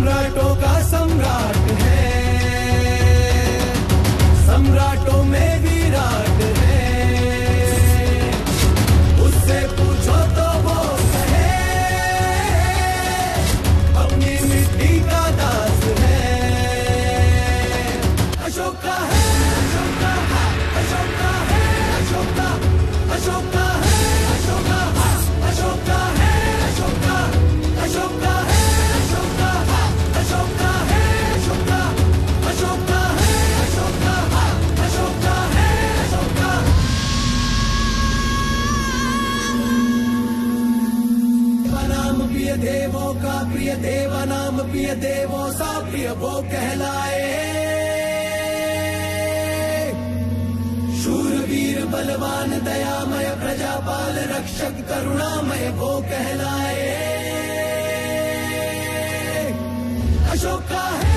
सम्राटों का प्रिय देवों का प्रिय देव नाम प्रिय देवो सा प्रिय वो कहलाए। शूरवीर, बलवान, दयामय, प्रजापाल, रक्षक, करुणामय वो कहलाए। अशोक का है